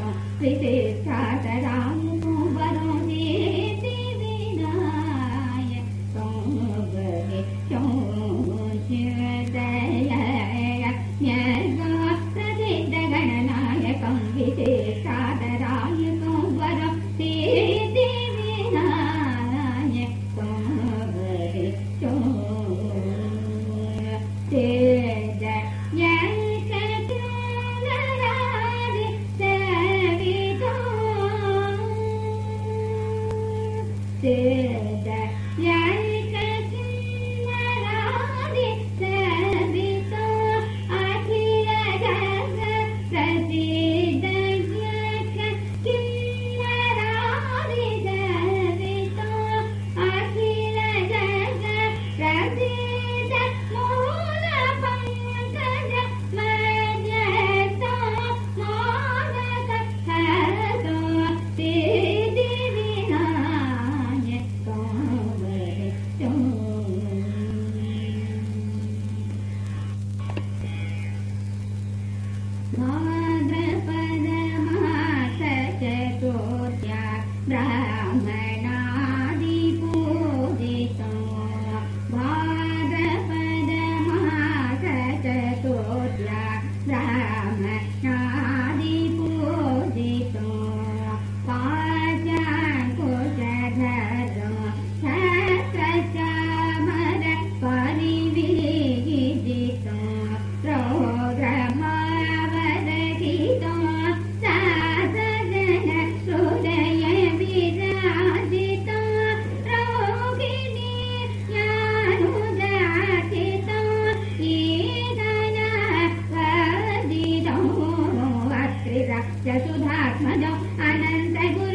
嗯对对他在家。de Ram Ram आत्मा आनन्द